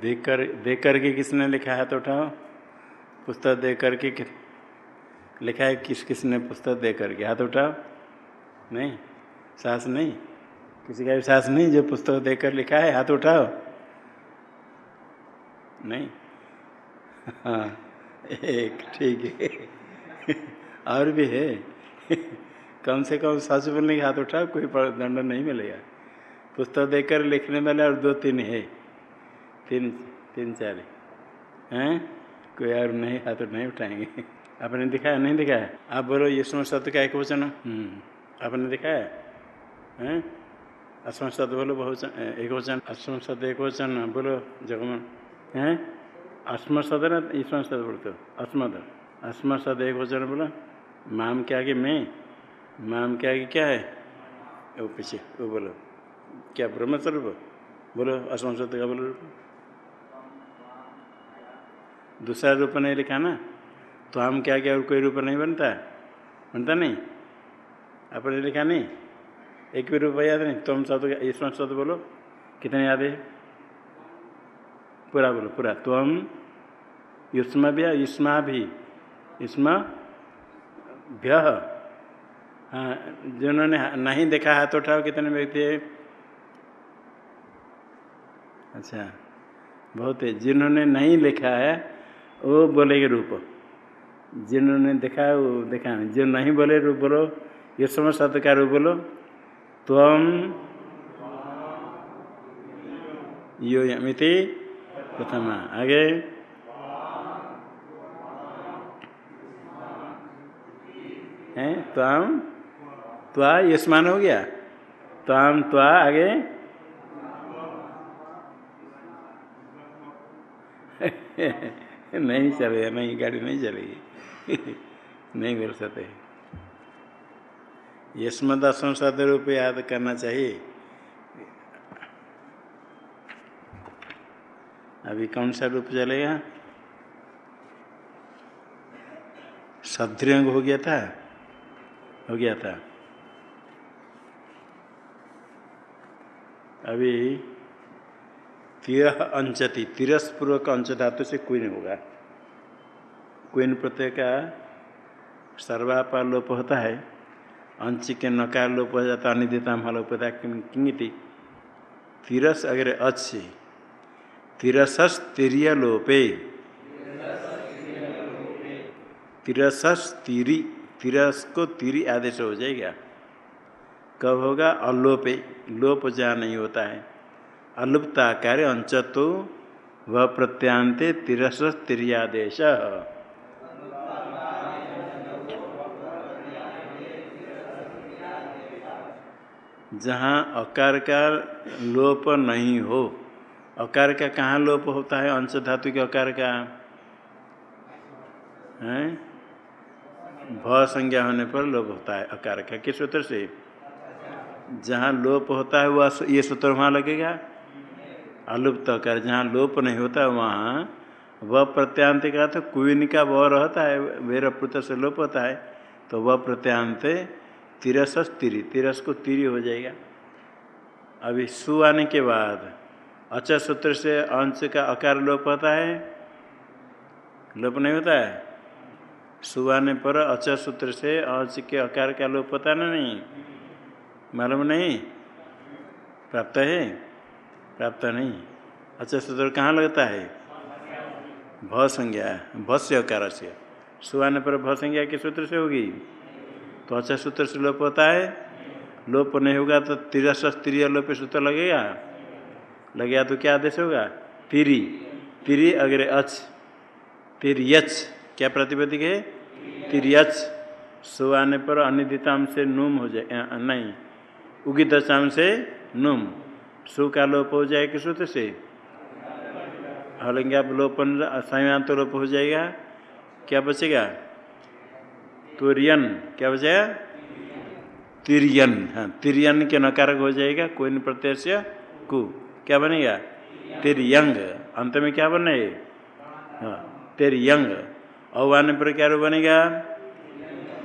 देख कर देख करके किसने लिखा है तो उठाओ। पुस्तक देख करके कि, लिखा है किस किसने पुस्तक दे करके हाथ उठाओ। नहीं? सास नहीं? किसी का भी सास नहीं जो पुस्तक देकर लिखा है? हाथ उठाओ। नहीं? हाँ एक ठीक है। और भी है। कम से कम सास बोलने के हाथ उठाओ कोई दंड नहीं मिलेगा। पुस्तक देकर लिखने वाले और दो तीन है। तीन तीन चार हैं? कोई और नहीं हाथ नहीं उठाएँगे। आपने दिखाया? नहीं दिखाया? आप बोलो ये स्मृत शब्द का एक वचन। आपने दिखाया? हैं? अस्म शब्द बोलो बहुवचन एक वचन। अस्म शब्द एक वचन। बोलो जगमन हैं? अस्म शब्द ना ईश्वर शब्द बोलते अस्मद अस्म शब्द एक वचन बोलो। माम के आगे मैं। माम के आगे क्या है? वो पीछे, वो बोलो। क्या ब्रह्म स्वरूप बोलो अस्म शब्द का बोलो। दूसरा रूप नहीं लिखा ना? तो हम क्या क्या और कोई रूप नहीं बनता? बनता नहीं? आपने लिखा नहीं? एक भी रूप याद नहीं? तुम शब्द ईश्वर शब्द बोलो। कितने याद है? पूरा बोलो, पूरा। तुम युष्म भी, युष्मा भी। युष्म भ्य। हाँ जिन्होंने नहीं देखा हाथ उठाओ, कितने व्यक्ति है? अच्छा बहुत है। जिन्होंने नहीं लिखा है वो बोलेंगे रूप। जिन्होंने देखा वो देखा नहीं जो नहीं बोले, रूप बोलो। ये समय का रूप बोलो। तम यो यमिति प्रथमा। आगे। हैं? त्वाम त्वा यशमान हो गया। त्वाम त्वा आगे। नहीं चलेगा नहीं, गाड़ी नहीं चलेगी। नहीं बोल सकते यशमदा संसद रूप याद करना चाहिए। अभी कौन सा रूप चलेगा? सदृंग हो गया था। हो गया था। अभी तिर अंचति, तिरस्पूर्वक अंच धातु से क्वीन होगा। क्वीन प्रत्यय का सर्वापार लोप होता है। अंश के नकार लोप हो जाता, अनिदिता हलोपता किंगिति। तिरस अगर अच्छ तिरसस तिरिय लोपे तिरसस तिरी तिरस को तिरी आदेश हो जाएगा। कब होगा? अलोपे। लोप जहाँ नहीं होता है। अलुप्ता कार्य अंच तो वह प्रत्यांते तिरस तिरियादेश। जहाँ अकार का लोप नहीं हो अकार का कहाँ लोप होता है? अंश धातु के अकार का है? भ संज्ञा होने पर लोप होता है अकार का किस सूत्र से। जहाँ लोप होता है, वह ये सूत्र वहाँ लगेगा। अलुप्त अकार जहाँ लोप नहीं होता वहाँ, वह प्रत्यांत का तो कुन का वह रहता है वेर पुत से लोप होता है तो वह प्रत्यांत तिरस तिरी, तिरस को तिरी हो जाएगा। अभी सु आने के बाद, अच सूत्र से अंश का आकार लोप होता है, लोप नहीं होता है? सु आने पर अच सूत्र से अंश के आकार का लोप होता है ना नहीं? मालूम नहीं? प्राप्त है? प्राप्त नहीं। अच्छा सूत्र कहाँ लगता है? भ संज्ञा भस्य अकार से सुहाने पर भ संज्ञा के सूत्र से होगी। तो अच्छा सूत्र से लोप होता है। लोप नहीं होगा तो तिरस, तिरिय लोप सूत्र लगेगा। लगेगा तो क्या आदेश होगा? तिरी। तिरी अग्रे अच तिरियच क्या प्रतिपदिक है? तिरियच सु आने पर अनिदिताम से नूम हो जाए नहीं। उगित से नुम। सु का लोप हो जाए किस सूत्र से? हलेंगे आप लोपन संयांत लोप हो जाएगा। क्या बचेगा? तुरियन। क्या बचेगा? तिरियन। हाँ तिरियन के नकारक हो जाएगा। कोई प्रत्यय से कु। क्या बनेगा? तिरयंग। अंत में क्या बने? हाँ तिरयंग। औ पर क्या बनेगा।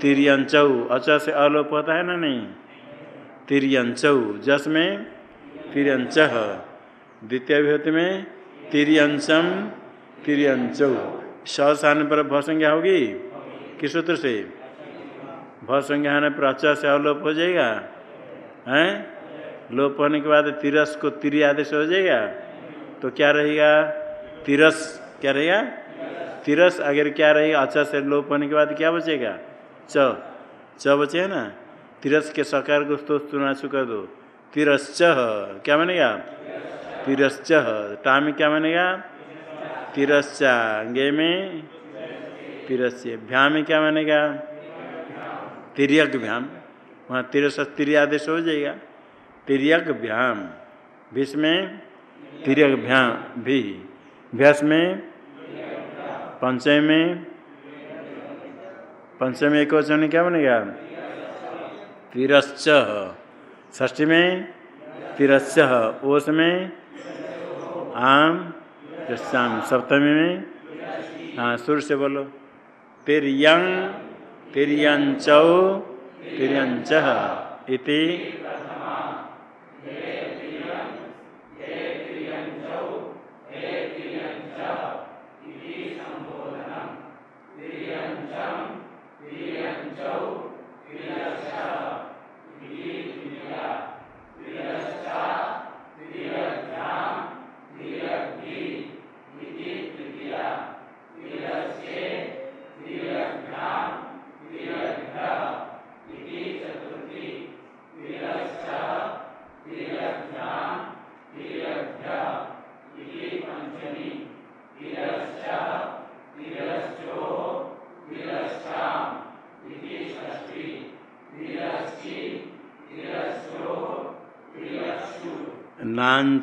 तिरयंचौ। अचा से अलोप होता है ना नहीं? तिरयंचौ। जस में तिरंच द्वितीय विभूति में तिरियंशम तिरियंचौ। स आने पर भ संज्ञा होगी? किस सूत्र से? भ संज्ञा पर अच्छा से अवलोप हो जाएगा? हैं? लोप होने के बाद तिरस को तिरी आदेश हो जाएगा? तो क्या रहेगा? तिरस। क्या रहेगा? तिरस। अगर क्या रहेगा अच्छा से लोप होने के बाद क्या बचेगा? च। च बचे ना? तिरस के सकार को स्तो सुना कर दो। तिरश्च क्या बनेगा तिरश्च टा में क्या बनेगा तिरस्चा गे में तिरस्य भ्या में क्या बनेगा तिरक भ्याम वहाँ तिरस तिर आदेश हो जाएगा। तिरक भ्याम भीष में तिरक भ्याम भी। भ्यास में पंचय में पंचम एक वचन क्या बनेगा तिरश्च। ष्ठी में तिरस्य, ओस में आम श्याम सप्तमी में हाँ सुर से बोलो। तिरयंग तिरयंचौ तिरयंच इति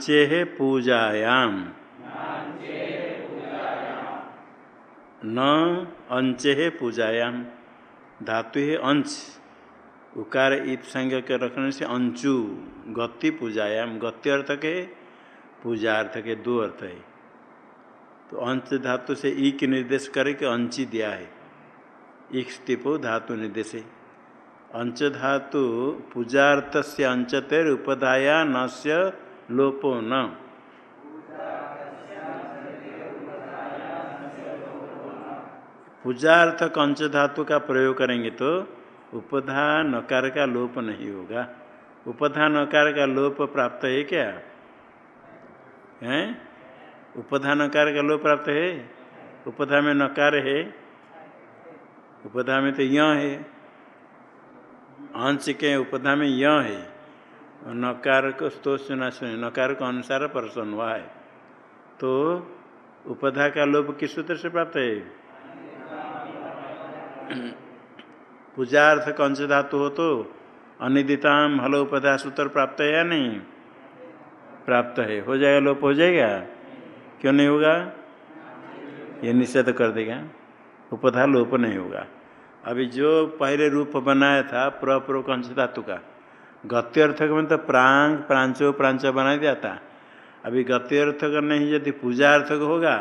नाचे पूजायाम। न अंचे है पूजायाम। धातु है अंश उकार इत संज्ञा के रखने से अंचु। गति पूजायाम। गति अर्थ के पूजा अर्थ के दो अर्थ है। तो अंश धातु से ई के निर्देश करे कि अंची दिया है। एक स्थिपो धातु निर्देश है। अंच धातु पूजार्थ से अंचतेर उपदाया न लोपो न पूजार्थ कंच धातु का प्रयोग करेंगे तो उपधा नकार का लोप नहीं होगा। उपधा नकार का लोप प्राप्त है क्या? है? उपधा नकार का लोप प्राप्त है? उपधा में नकार है? उपधा में तो य है। अंश के उपधा में य है। नकार को स्तो सुना सुने नकार को अनुसार प्रसन्न हुआ है तो उपधा का लोप किस सूत्र से प्राप्त है। पूजार्थ कंस धातु हो तो अनिदिताम हलो उपधा सूत्र प्राप्त है या नहीं? प्राप्त है। हो जाएगा लोप हो जाएगा? क्यों नहीं होगा? ये निषेध कर देगा। उपधा लोप नहीं होगा। अभी जो पहले रूप बनाया था प्रप्रो कंस धातु का गत्यर्थक में तो प्रांग, प्रांचो, प्रांच बना दिया था अभी गत्यर्थक नहीं, यदि पूजार्थक होगा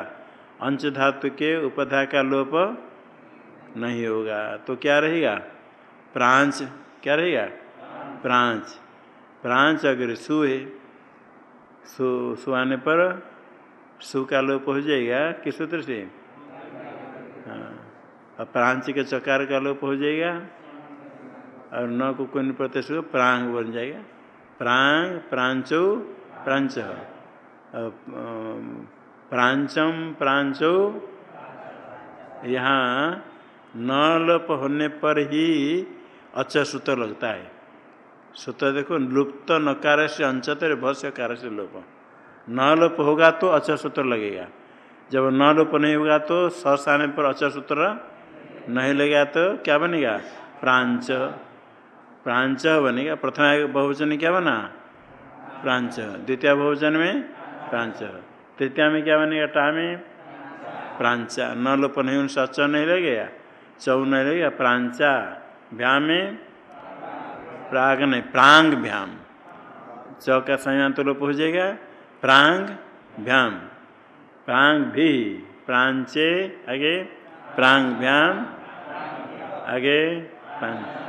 अंश धातु के उपधा का लोप नहीं होगा। तो क्या रहेगा? प्रांच, क्या रहेगा? प्रांच। प्रांच अगर सु है, सु सु आने पर सु का लोप हो जाएगा, किस सूत्र से? हाँ। और प्रांच के चकार का लोप हो जाएगा। और न को कोई प्रत्यय से प्रांग बन जाएगा। प्रांग, प्रांचो, प्रांच। प्रांचम, प्रांचो। यहाँ न लोप होने पर ही अच्छा सूत्र लगता है। सूत्र देखो, लुप्त नकार से अंचतर भस्य कार से लोप। न लोप होगा तो अच्छा सूत्र लगेगा। जब न लोप नहीं होगा तो सस आने पर अच्छा सूत्र नहीं लगेगा तो क्या बनेगा? प्रांच। प्रांच बनेगा प्रथम बहुवचन क्या बना? प्रांच। द्वितीय बहुवचन में? प्रांच। तृतीय में क्या बनेगा? टा में? प्रांचा। न लोप नहीं अच्छा नहीं लगेगा चौ नहीं लगेगा प्रांचा। भ्याम में? प्राग नहीं, प्रांग भ्याम। चौ का संयंत्र तो लोप हो जाएगा? प्रांग भ्याम। प्रांग भी। प्रांचे, आगे? प्रांग भ्याम। आगे? प्रांग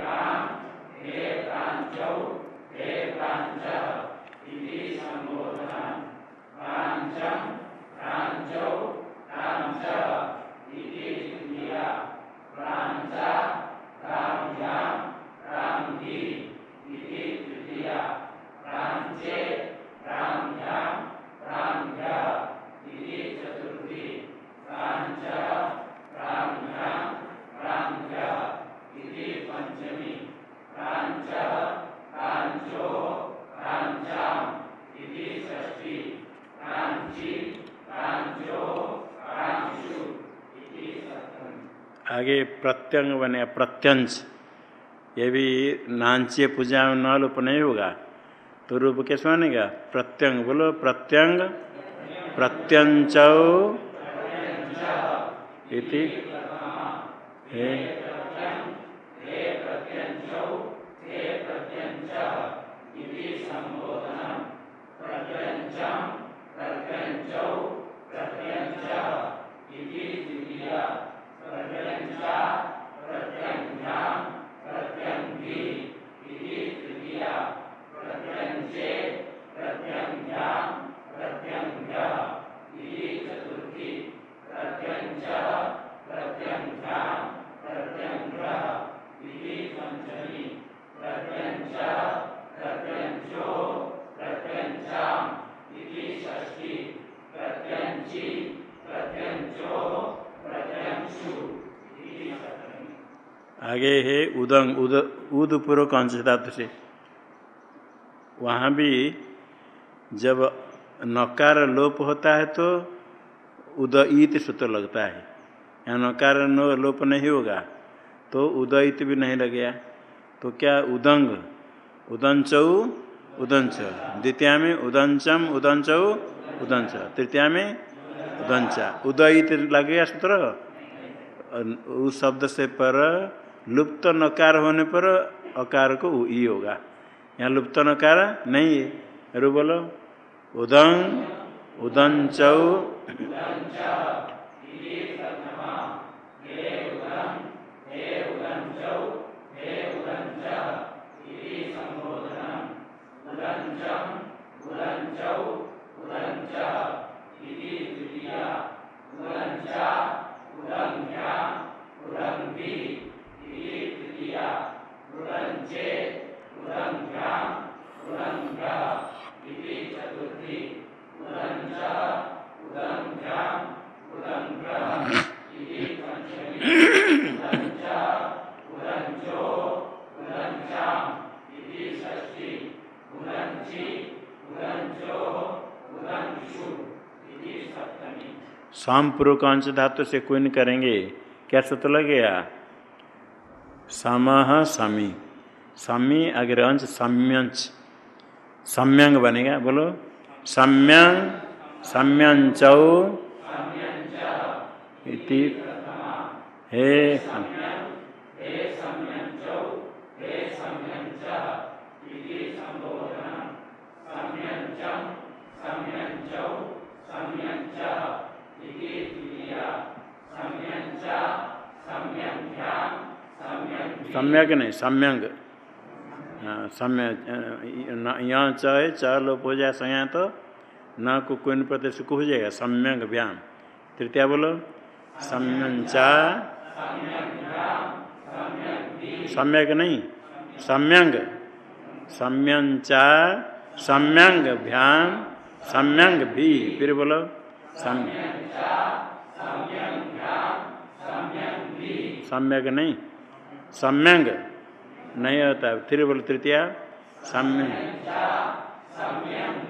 आगे प्रत्यंग बने प्रत्यंश ये भी नांचे पूजा में न लोप नहीं होगा। तो रूप कैसे बनेगा प्रत्यंग। बोलो, प्रत्यंग। प्रत्यंच। इति। आगे है उदंग, उद उद पूर्वक अंश धातु से? वहाँ भी जब नकार लोप होता है तो उदयित सूत्र लगता है। यहाँ नकार लोप नहीं होगा तो उदयित भी नहीं लगेगा। तो क्या उदंग? उदंच उदंच। द्वितीय में उदंचम, उदंच उदंच। तृतीया में उदंचा। उदयित लगेगा सूत्र? उस शब्द से पर लुप्त नकार होने पर अकार को ई होगा। यहाँ लुप्त नकार नहीं है। रू बोलो उदंग उदंच स्वाम पूर्वक अंश धातु से कोई नहीं करेंगे। क्या सूत्र लगेगा सम समी। समी अगर अंश सम्यंच सम्यंग बनेगा, बोलो। सम्यंग, सम्यंच। हे सम्यक नहीं सम्यंग सम्य यहाँ चाहे, चार लोप हो जाए, संया तो न को प्रति सुख हो जाएगा सम्यंग व्याम तृतीया बोलो सम्यंचा सम्यक नहीं सम्यंग सम्यंचा सम्यंग भ्याम सम्यंग भी, फिर बोलो सम्यक नहीं। सम्यंग नहीं होता फिर बोलो तृतीया सम्यंग सम्यंग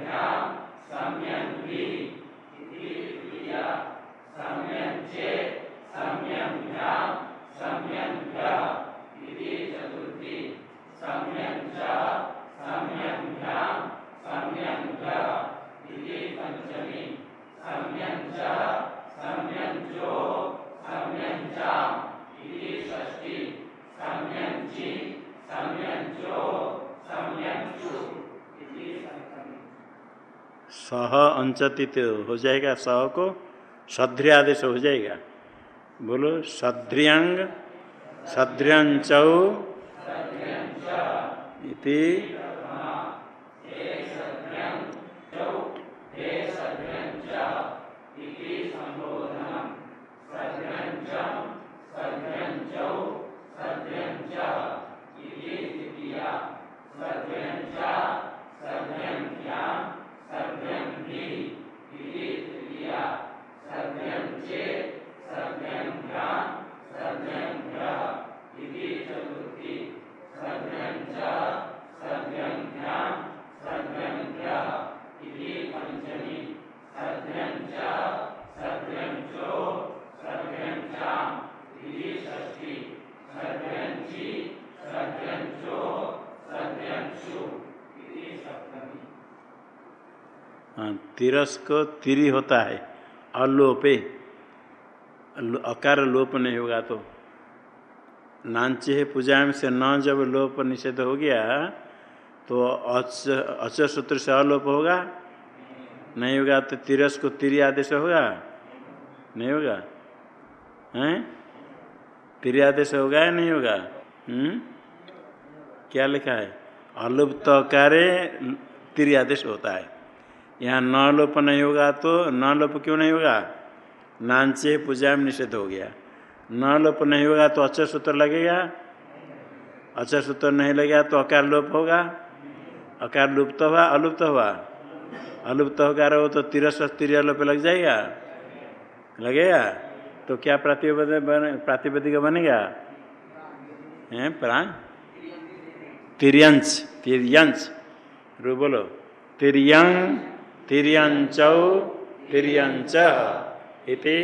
सह अंचतित हो जाएगा सह को सध्र्य आदेश हो जाएगा। बोलो सध्रियांग सध्र्यंचौ इति हाँ, तिरस को तिरी होता है अलोपे। अकार लोप नहीं होगा तो। नाचे है पूजा में से न जब लोप निषेध हो गया तो अच अच सूत्र से अलोप होगा? नहीं होगा तो तिरस को तिरी आदेश होगा? नहीं होगा? हैं? तिरी आदेश होगा या नहीं होगा? हम्म? क्या लिखा है? अलुप्त कार्य तिरी आदेश होता है। यहाँ न लोप नहीं होगा तो न लोप क्यों नहीं होगा? नानचे पूजा में निषेध हो गया। न लोप नहीं होगा तो अक्षर सूत्र लगेगा? अक्षर सूत्र नहीं लगेगा तो अकार लोप होगा? अकार लुप्त हुआ अलुप्त हुआ अलुप्त होकर हो तो तिरस तिरलोप लोप लग जाएगा? लगेगा? तो क्या प्रातिपदिक बने, प्रातिपदिक बनेगा है, प्राण? तिरंश तिरंश रू बोलो। तिरंग तिरंचौ तिरंच इति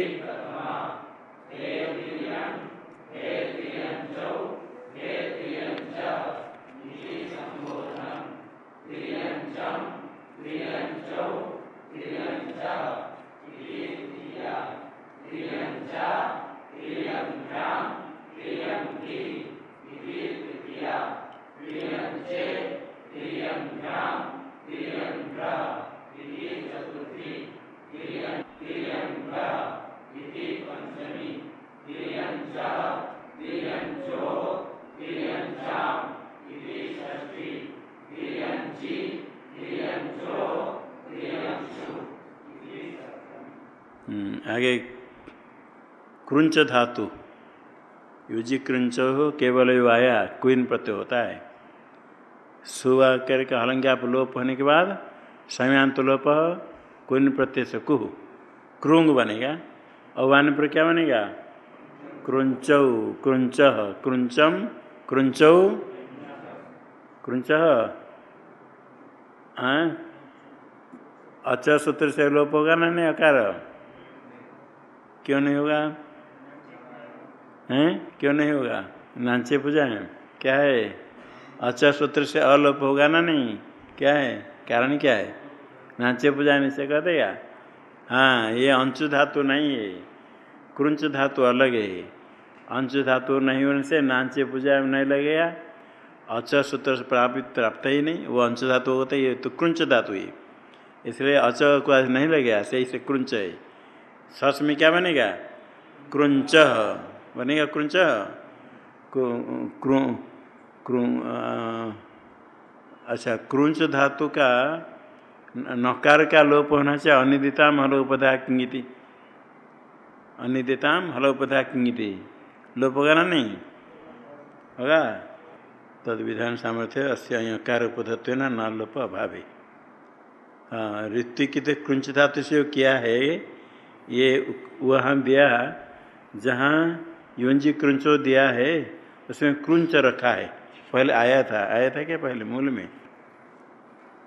धातु युजी कृंच हो केवल आया क्वीन प्रत्यय होता है। सुवा करके हलंग्याप लोप होने के बाद समयांत लोप क्वीन प्रत्यय से कुह। क्रुंग बनेगा। अवान पर क्या बनेगा? क्रुंचौ, क्रुंच, क्रुंचम, क्रुंचौ, क्रुंच। अच्छा सूत्र से लोप होगा ना नहीं, अकार? क्यों नहीं होगा? हैं? क्यों नहीं होगा? नाचे पूजा है। क्या है? अच्छा सूत्र से अलोप होगा ना नहीं? क्या है? कारण क्या है? नाचे पूजा नहीं से कह देगा। हाँ ये अंशु धातु नहीं है। क्रुंच धातु अलग है। अंशु धातु नहीं होने से नाचे पूजा नहीं लगेगा। अच्छा सूत्र से प्राप्त प्राप्त ही नहीं। वो अंश धातु होता है तो क्रुंच धातु ही। इसलिए अच को नहीं लगेगा सही से क्रुंच है। सस में क्या बनेगा? क्रुंच। बनेगा क्रुंच क्रू अच्छा क्रुंच धातु का नकार का लोप होना चाहिए, अनिदिताम हलोपधा किंगिति। अनिदिताम हलोपधा किंगिति। लोप होगा ना नहीं? होगा? तद विधान सामर्थ्य अस्य अकार उपधत्व न लोप अभाव। हाँ ऋतु की तो क्रंच धातु से किया है, ये वहाँ दिया, जहाँ युंजी क्रंचो दिया है, उसमें क्रंच रखा है। पहले आया था आया था क्या पहले मूल में?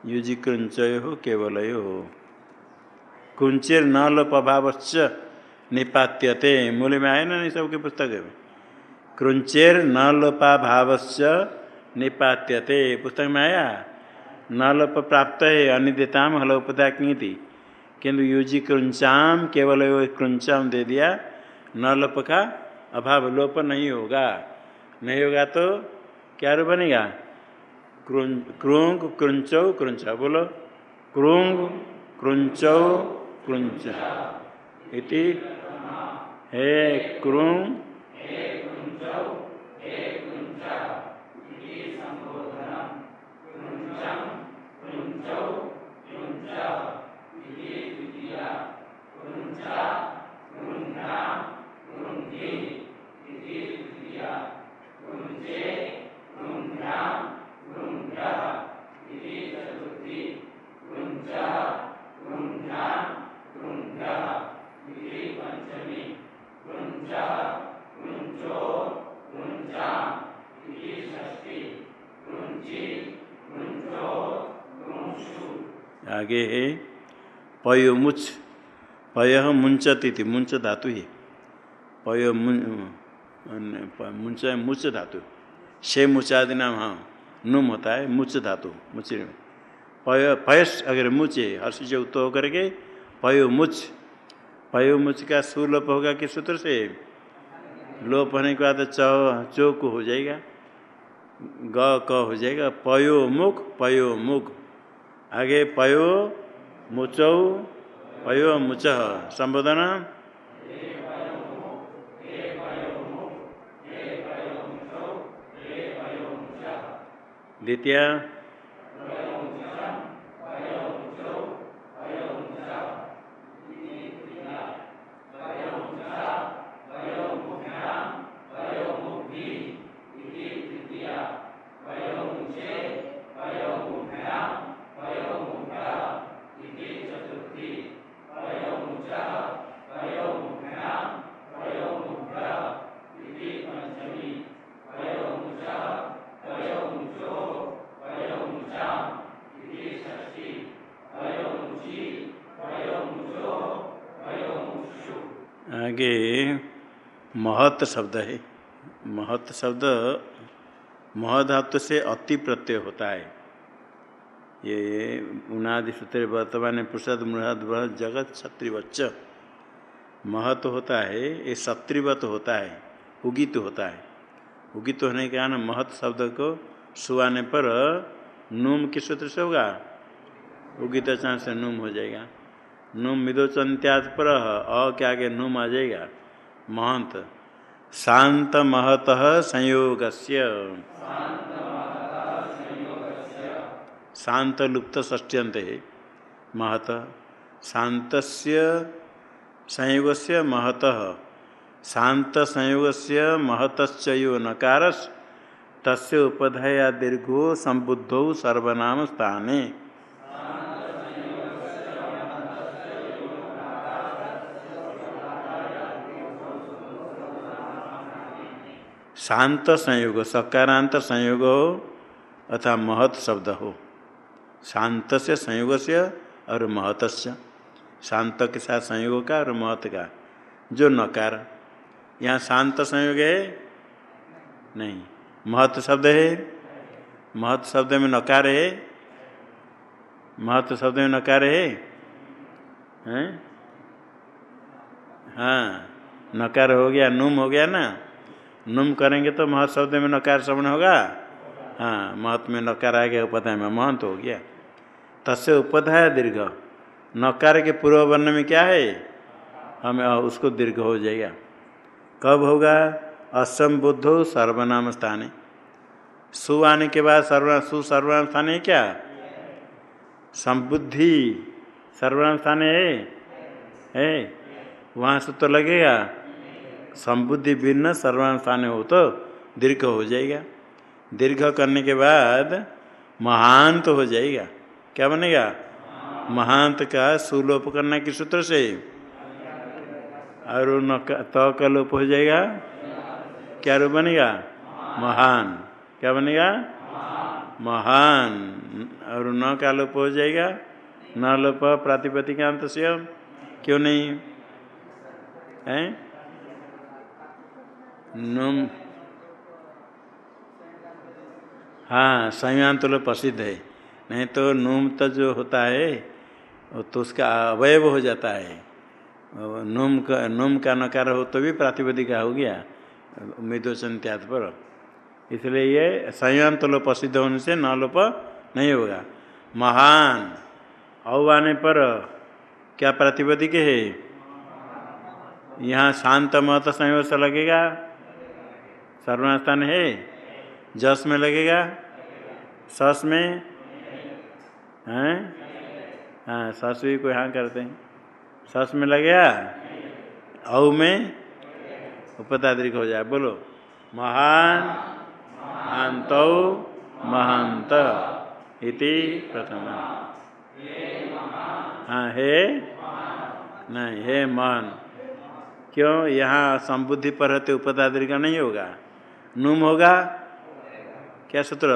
युजी क्रंचय हो, केवल हो। कुंचिर न लोप अभावश्च निपात्यते, मूल में आए ना नहीं सबके पुस्तक में? क्रंचेर न लोपा भावश्च निपात्यते, पुस्तक में आया? न लोप प्राप्त है, अनिदिताम की थी किंतु युजी क्रंचाम, केवल क्रंचाम दे दिया न लोप का अभाव लोप नहीं होगा। नहीं होगा तो क्या रूप बनेगा? क्रूंग, क्रंचो, क्रुंच। बोलो। क्रूंग, क्रुंचौ, क्रुंच। इति हे क्रू आगे है। पयो मुच पय मुंचती थी मुंच धातु ही। पयो मुंच मुच धातु। शे मुचादि नाम हाँ। नुम होता है मुच धातु मुच पय पयस अगर मुचे हर्ष से उत्त होकर के पयो मुच पयो मुच का सुलोप होगा किस सूत्र से? लोप होने के बाद च, चौक हो जाएगा। ग, क हो जाएगा, पयो मुख पयो मुख। आगे पयो मुचौ पयो मुच। संबोधन। द्वितीय। महत शब्द है। महत शब्द महधातु से अति प्रत्यय होता है। ये उनादि सूत्र वर्तमान पुरुषद मृहद जगत, क्षत्रिवच्च। महत होता है, ये क्षत्रिवत होता है, उगित होता है। उगित होने के कारण महत शब्द को सुहाने पर नूम किस सूत्र से होगा? उगित चांस से नूम हो जाएगा। नुम मिदोचंत्याद पर अ के आगे नुम आ जाएगा। महंत। शांत महत संयोग शांत लुप्त ष्ट्यंत है महत। शांत संयोग से महत। शांत संयोग से महतश्चयो नकारस। तस्य उपधया दीर्घो संबुद्धौ सर्वनाम स्थाने। शांत संयोग सकारांत संयोग हो अथवा महत शब्द हो। शांत से संयोग से और महत शांत के साथ संयोग का और महत का। जो नकार। यहाँ शांत संयोग है? नहीं। महत शब्द है? महत शब्द में नकार है? महत्व शब्द में नकार है? हैं? हाँ। नकार हो गया, नूम हो गया ना? नुम करेंगे तो महत शब्द में नकार श्रवण होगा? हाँ महत में नकार आ गया उपधाय में। महंत हो गया। तस्य उपधाय दीर्घ। नकार के पूर्व वर्ण में क्या है? हमें उसको दीर्घ हो जाएगा। कब होगा? असंबुद्ध सर्वनाम स्थान। सु आने के बाद सर्व सु सर्वनाम स्थान है क्या? संबुद्धि। सर्वनाम स्थान है? वहाँ से तो लगेगा। संबुद्धि भिन्न सर्वानुष्ठान हो तो दीर्घ हो जाएगा। दीर्घ करने के बाद महांत हो जाएगा। क्या बनेगा? महांत का सुलोप करना के सूत्र से? और तो का लोप हो जाएगा। क्या रूप बनेगा? महान। क्या बनेगा? महान। और न का लोप हो जाएगा। न लोप प्रातिपतिकांत से क्यों नहीं? नुम। हाँ संयंत्र लोग प्रसिद्ध है। नहीं तो नुम तो जो होता है तो उसका अवयव हो जाता है। नुम का नुम का नकार हो तो भी प्रातिपदिका हो गया मृदोचन त्याग पर। इसलिए ये संयंत्र लोप प्रसिद्ध होने से न लोप नहीं होगा। महान औ आने पर क्या प्रतिपदिक है? यहाँ शांत मत संयोग लगेगा। सर्वनास्थान है? जस में लगेगा? सस में? हैं? हाँ सस भी कोई हाँ करते हैं। सस में लगेगा? औ में? उपताद्रिक हो जाए। बोलो। महान? महांत? महांत। इति प्रथम। हाँ हे? नहीं, हे मान क्यों? यहाँ संबुद्धि पर रहते उपताद्री का नहीं होगा। नुम होगा? क्या सूत्र?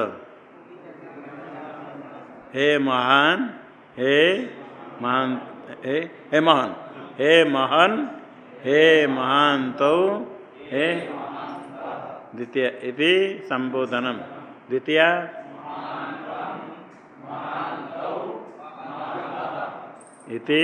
हे महान हे महान, हे हे महान हे महान हे महान तो हे द्वितीय इति संबोधनम। द्वितीय। इति